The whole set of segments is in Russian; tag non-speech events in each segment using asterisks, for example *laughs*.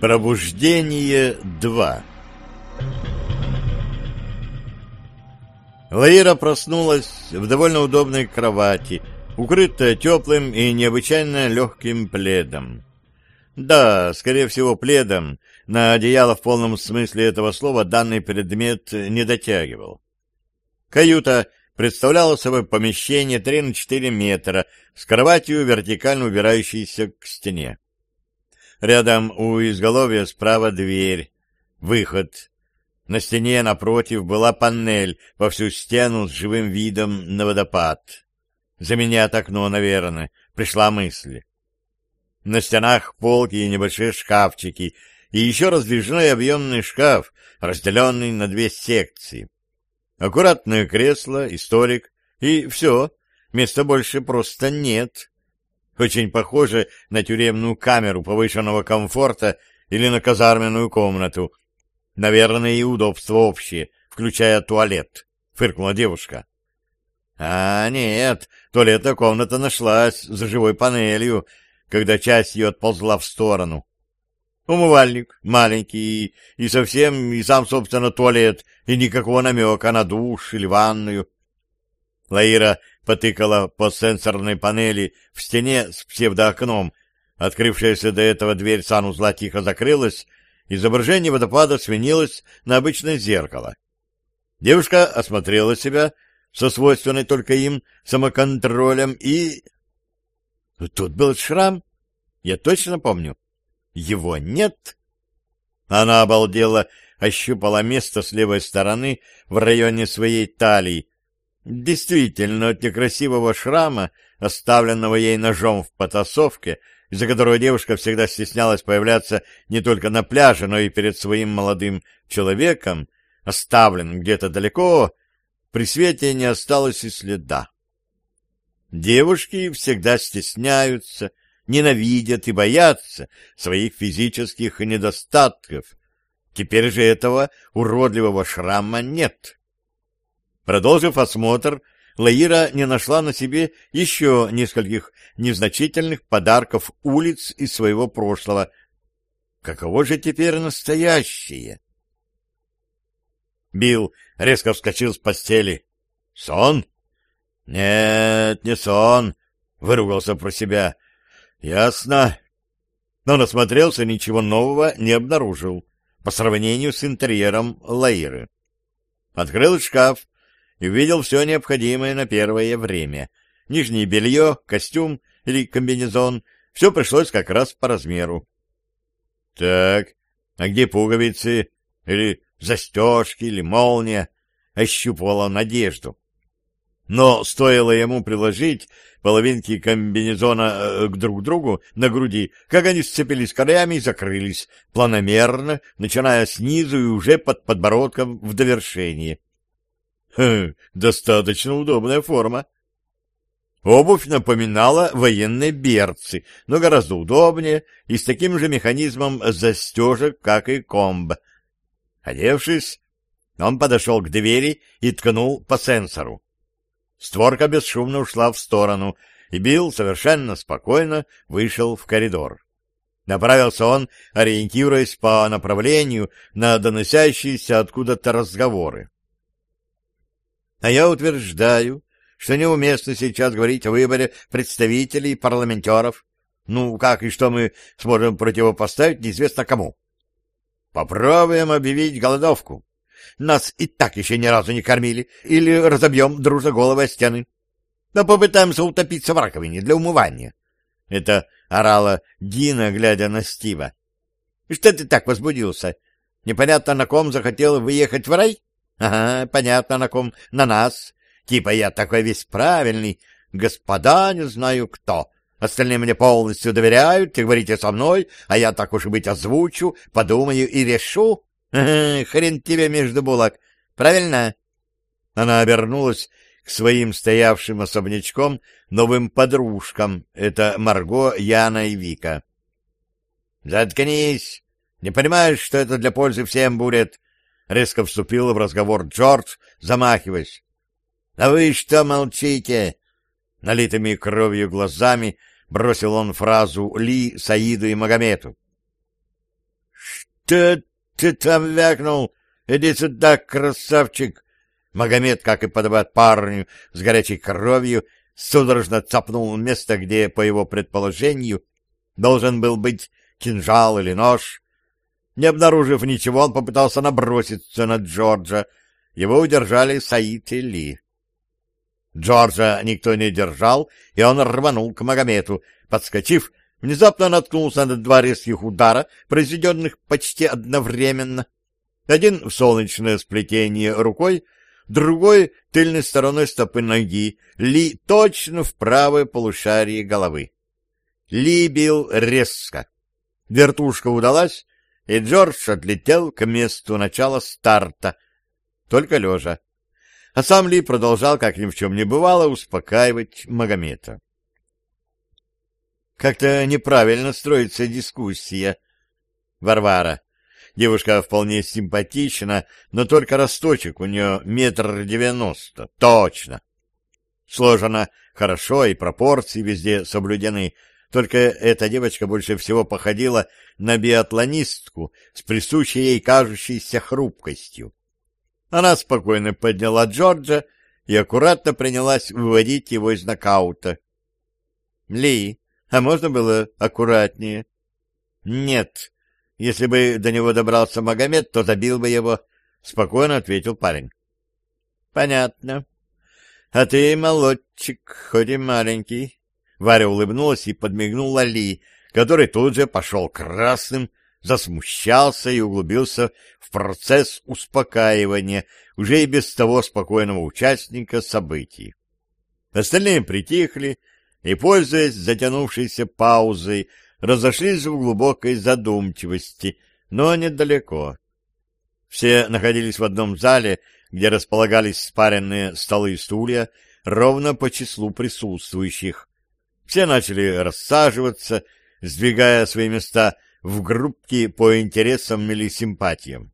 Пробуждение 2 Лаира проснулась в довольно удобной кровати, укрытая теплым и необычайно легким пледом. Да, скорее всего, пледом. На одеяло в полном смысле этого слова данный предмет не дотягивал. Каюта представляла собой помещение 3 на 4 метра с кроватью, вертикально убирающейся к стене. Рядом у изголовья справа дверь. Выход. На стене напротив была панель во всю стену с живым видом на водопад. Заменят окно, наверное, пришла мысль. На стенах полки и небольшие шкафчики, и еще раздвижной объемный шкаф, разделенный на две секции. Аккуратное кресло и столик, и все, места больше просто нет. Очень похоже на тюремную камеру повышенного комфорта или на казарменную комнату. Наверное, и удобства общие, включая туалет, — фыркнула девушка. — А, нет, туалетная комната нашлась за живой панелью, когда часть ее отползла в сторону. Умывальник маленький и совсем, и сам, собственно, туалет, и никакого намека на душ или ванную. Лаира потыкала по сенсорной панели в стене с псевдоокном. Открывшаяся до этого дверь санузла тихо закрылась, изображение водопада свинилось на обычное зеркало. Девушка осмотрела себя со свойственной только им самоконтролем и... Тут был шрам, я точно помню. Его нет. Она обалдела, ощупала место с левой стороны в районе своей талии, Действительно, от некрасивого шрама, оставленного ей ножом в потасовке, из-за которого девушка всегда стеснялась появляться не только на пляже, но и перед своим молодым человеком, оставленным где-то далеко, при свете не осталось и следа. Девушки всегда стесняются, ненавидят и боятся своих физических недостатков. Теперь же этого уродливого шрама нет. Продолжив осмотр, Лаира не нашла на себе еще нескольких незначительных подарков улиц из своего прошлого. Каково же теперь настоящее? Билл резко вскочил с постели. «Сон?» «Нет, не сон», — выругался про себя. «Ясно». Но насмотрелся, ничего нового не обнаружил по сравнению с интерьером Лаиры. Открыл шкаф, и увидел все необходимое на первое время. Нижнее белье, костюм или комбинезон — все пришлось как раз по размеру. Так, а где пуговицы? Или застежки, или молния? Ощупывала надежду. Но стоило ему приложить половинки комбинезона э, к друг другу на груди, как они сцепились краями и закрылись, планомерно, начиная снизу и уже под подбородком в довершение. *laughs* Достаточно удобная форма. Обувь напоминала военные берцы, но гораздо удобнее и с таким же механизмом застежек, как и комб. Одевшись, он подошел к двери и ткнул по сенсору. Створка бесшумно ушла в сторону, и Билл совершенно спокойно вышел в коридор. Направился он, ориентируясь по направлению на доносящиеся откуда-то разговоры. А я утверждаю, что неуместно сейчас говорить о выборе представителей парламентеров. Ну, как и что мы сможем противопоставить неизвестно кому. Попробуем объявить голодовку. Нас и так еще ни разу не кормили. Или разобьем дружно головы о стены. Да попытаемся утопиться в раковине для умывания. Это орала Дина, глядя на Стива. Что ты так возбудился? Непонятно, на ком захотел выехать в рай? Ага, понятно, на ком. На нас. Типа я такой весь правильный. Господа, не знаю кто. Остальные мне полностью доверяют, ты говорите со мной, а я так уж и быть озвучу, подумаю и решу. Хрен тебе между булок. Правильно? Она обернулась к своим стоявшим особнячком новым подружкам. Это Марго, Яна и Вика. «Заткнись! Не понимаешь, что это для пользы всем будет?» Резко вступил в разговор Джордж, замахиваясь. «А вы что молчите?» Налитыми кровью глазами бросил он фразу Ли, Саиду и Магомету. «Что ты там вякнул? Иди сюда, красавчик!» Магомед, как и подобает парню с горячей кровью, судорожно цапнул место, где, по его предположению, должен был быть кинжал или нож. Не обнаружив ничего, он попытался наброситься на Джорджа. Его удержали Саид и Ли. Джорджа никто не держал, и он рванул к Магомету. Подскочив, внезапно наткнулся на два резких удара, произведенных почти одновременно. Один в солнечное сплетение рукой, другой — тыльной стороной стопы ноги, Ли точно в правое полушарие головы. Ли бил резко. Вертушка удалась, и Джордж отлетел к месту начала старта, только лежа. А сам Ли продолжал, как ни в чем не бывало, успокаивать Магомета. Как-то неправильно строится дискуссия. Варвара. Девушка вполне симпатична, но только росточек у нее метр девяносто. Точно. Сложена хорошо, и пропорции везде соблюдены. Только эта девочка больше всего походила на биатлонистку с присущей ей кажущейся хрупкостью. Она спокойно подняла Джорджа и аккуратно принялась выводить его из нокаута. — Ли, а можно было аккуратнее? — Нет. Если бы до него добрался Магомед, то забил бы его, — спокойно ответил парень. — Понятно. А ты молодчик, хоть и маленький. Варя улыбнулась и подмигнула Ли, который тут же пошел красным, засмущался и углубился в процесс успокаивания уже и без того спокойного участника событий. Остальные притихли и, пользуясь затянувшейся паузой, разошлись в глубокой задумчивости, но недалеко. Все находились в одном зале, где располагались спаренные столы и стулья, ровно по числу присутствующих, все начали рассаживаться, сдвигая свои места в группки по интересам или симпатиям.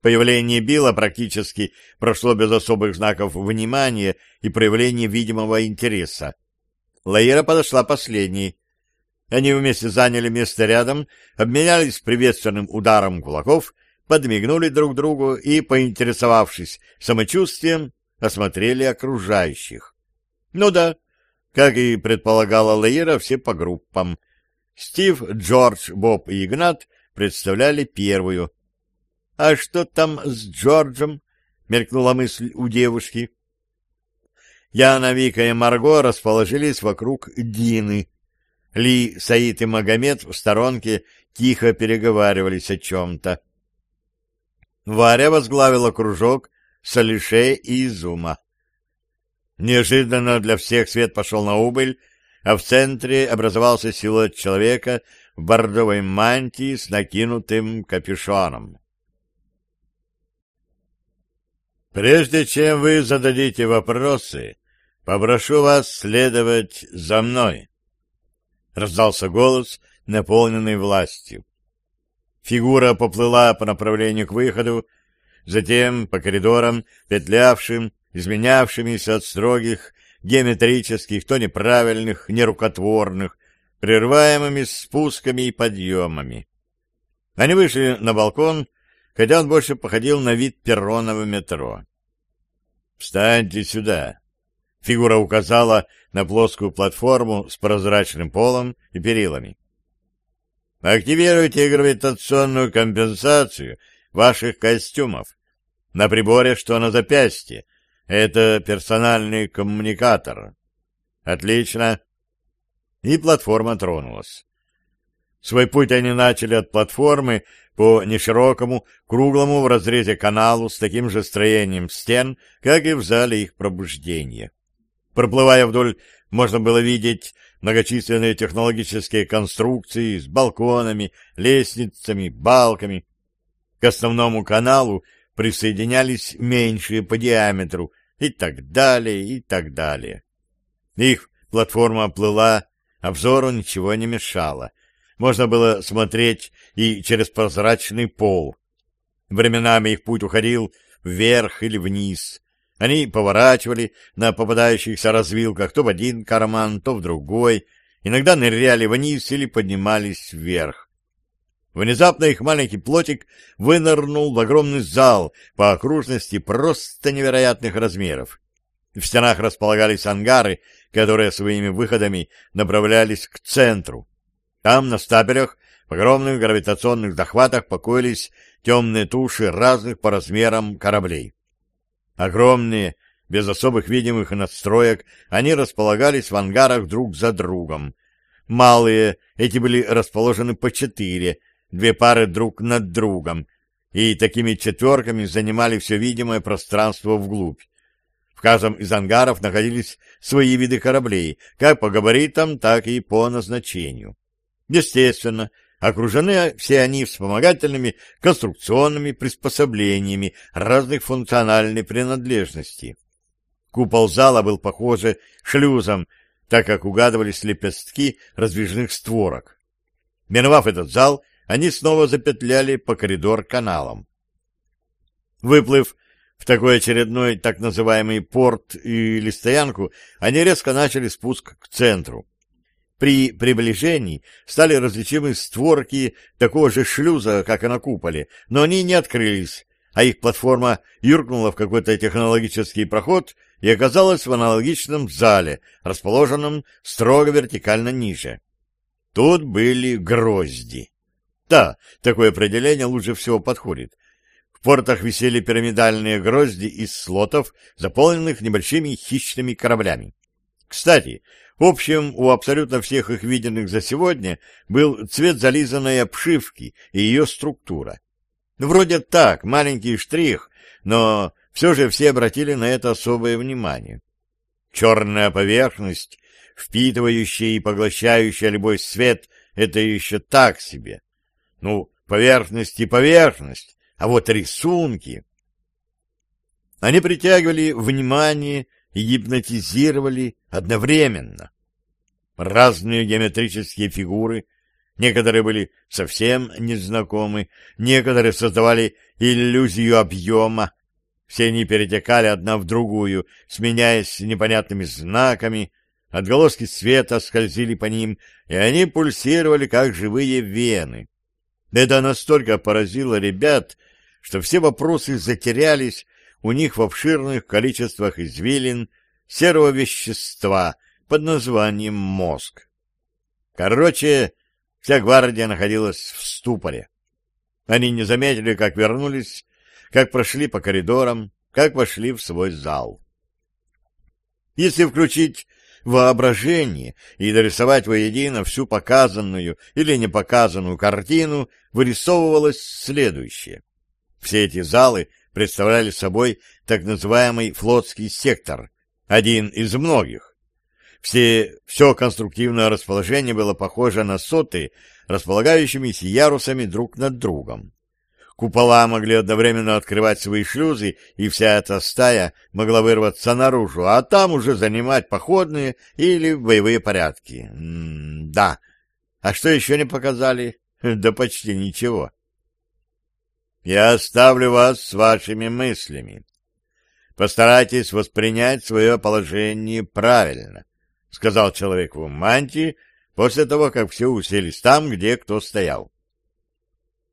Появление Билла практически прошло без особых знаков внимания и проявления видимого интереса. Лаира подошла последней. Они вместе заняли место рядом, обменялись приветственным ударом кулаков, подмигнули друг другу и, поинтересовавшись самочувствием, осмотрели окружающих. Ну да, как и предполагала Лаира, все по группам. Стив, Джордж, Боб и Игнат представляли первую. — А что там с Джорджем? — мелькнула мысль у девушки. Яна, Вика и Марго расположились вокруг Дины. Ли, Саид и Магомед в сторонке тихо переговаривались о чем-то. Варя возглавила кружок Салише и Изума. Неожиданно для всех свет пошел на убыль, а в центре образовался силуэт человека в бордовой мантии с накинутым капюшоном. «Прежде чем вы зададите вопросы, попрошу вас следовать за мной», — раздался голос, наполненный властью. Фигура поплыла по направлению к выходу, затем по коридорам, петлявшим изменявшимися от строгих, геометрических, то неправильных, нерукотворных, прерываемыми спусками и подъемами. Они вышли на балкон, хотя он больше походил на вид перронного метро. «Встаньте сюда!» Фигура указала на плоскую платформу с прозрачным полом и перилами. «Активируйте гравитационную компенсацию ваших костюмов. На приборе, что на запястье, Это персональный коммуникатор. Отлично. И платформа тронулась. Свой путь они начали от платформы по неширокому, круглому в разрезе каналу с таким же строением стен, как и в зале их пробуждения. Проплывая вдоль, можно было видеть многочисленные технологические конструкции с балконами, лестницами, балками. К основному каналу присоединялись меньшие по диаметру и так далее, и так далее. Их платформа плыла, обзору ничего не мешало. Можно было смотреть и через прозрачный пол. Временами их путь уходил вверх или вниз. Они поворачивали на попадающихся развилках то в один карман, то в другой, иногда ныряли вниз или поднимались вверх. Внезапно их маленький плотик вынырнул в огромный зал по окружности просто невероятных размеров. В стенах располагались ангары, которые своими выходами направлялись к центру. Там, на стапелях, в огромных гравитационных захватах покоились темные туши разных по размерам кораблей. Огромные, без особых видимых надстроек, они располагались в ангарах друг за другом. Малые, эти были расположены по четыре, две пары друг над другом, и такими четверками занимали все видимое пространство вглубь. В каждом из ангаров находились свои виды кораблей, как по габаритам, так и по назначению. Естественно, окружены все они вспомогательными конструкционными приспособлениями разных функциональной принадлежности. Купол зала был, похоже, шлюзом, так как угадывались лепестки раздвижных створок. Миновав этот зал, они снова запетляли по коридор каналам. Выплыв в такой очередной так называемый порт или стоянку, они резко начали спуск к центру. При приближении стали различимы створки такого же шлюза, как и на куполе, но они не открылись, а их платформа юркнула в какой-то технологический проход и оказалась в аналогичном зале, расположенном строго вертикально ниже. Тут были грозди. Да, такое определение лучше всего подходит. В портах висели пирамидальные грозди из слотов, заполненных небольшими хищными кораблями. Кстати, в общем, у абсолютно всех их виденных за сегодня был цвет зализанной обшивки и ее структура. Вроде так, маленький штрих, но все же все обратили на это особое внимание. Черная поверхность, впитывающая и поглощающая любой свет, это еще так себе. Ну, поверхность и поверхность, а вот рисунки... Они притягивали внимание и гипнотизировали одновременно. Разные геометрические фигуры, некоторые были совсем незнакомы, некоторые создавали иллюзию объема, все они перетекали одна в другую, сменяясь непонятными знаками, отголоски света скользили по ним, и они пульсировали, как живые вены. Это настолько поразило ребят, что все вопросы затерялись у них в обширных количествах извилин серого вещества под названием мозг. Короче, вся гвардия находилась в ступоре. Они не заметили, как вернулись, как прошли по коридорам, как вошли в свой зал. Если включить воображение и дорисовать воедино всю показанную или непоказанную картину, вырисовывалось следующее. Все эти залы — представляли собой так называемый флотский сектор, один из многих. Все, все конструктивное расположение было похоже на соты, располагающимися ярусами друг над другом. Купола могли одновременно открывать свои шлюзы, и вся эта стая могла вырваться наружу, а там уже занимать походные или боевые порядки. М да. А что еще не показали? *laughs* Да почти ничего. Я оставлю вас с вашими мыслями. Постарайтесь воспринять свое положение правильно, — сказал человек в мантии после того, как все уселись там, где кто стоял.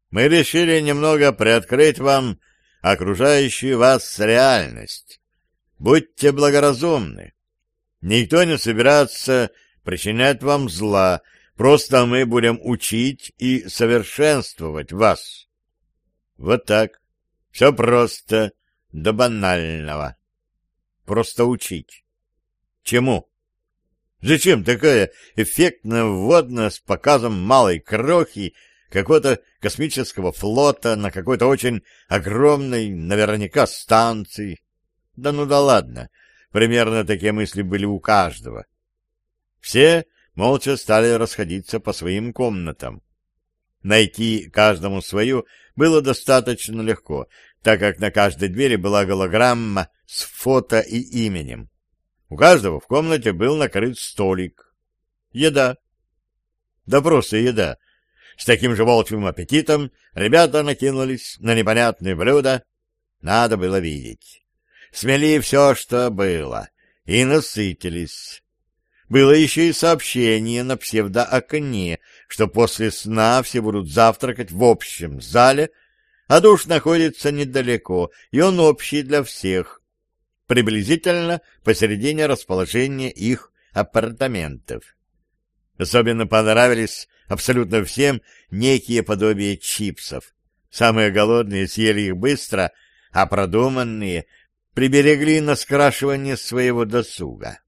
Мы решили немного приоткрыть вам окружающую вас реальность. Будьте благоразумны. Никто не собирается причинять вам зла, просто мы будем учить и совершенствовать вас. Вот так. Все просто, до банального. просто учить. Чему? Зачем такая эффектная вводная с показом малой крохи какого-то космического флота на какой-то очень огромной, наверняка, станции? Да ну да ладно, примерно такие мысли были у каждого. Все молча стали расходиться по своим комнатам. Найти каждому свою было достаточно легко, так как на каждой двери была голограмма с фото и именем. У каждого в комнате был накрыт столик. Еда. Да просто еда. С таким же волчьим аппетитом ребята накинулись на непонятные блюда. Надо было видеть. Смели все, что было, и насытились. Было еще и сообщение на псевдоокне, что после сна все будут завтракать в общем зале, а душ находится недалеко, и он общий для всех, приблизительно посередине расположения их апартаментов. Особенно понравились абсолютно всем некие подобия чипсов. Самые голодные съели их быстро, а продуманные приберегли на скрашивание своего досуга.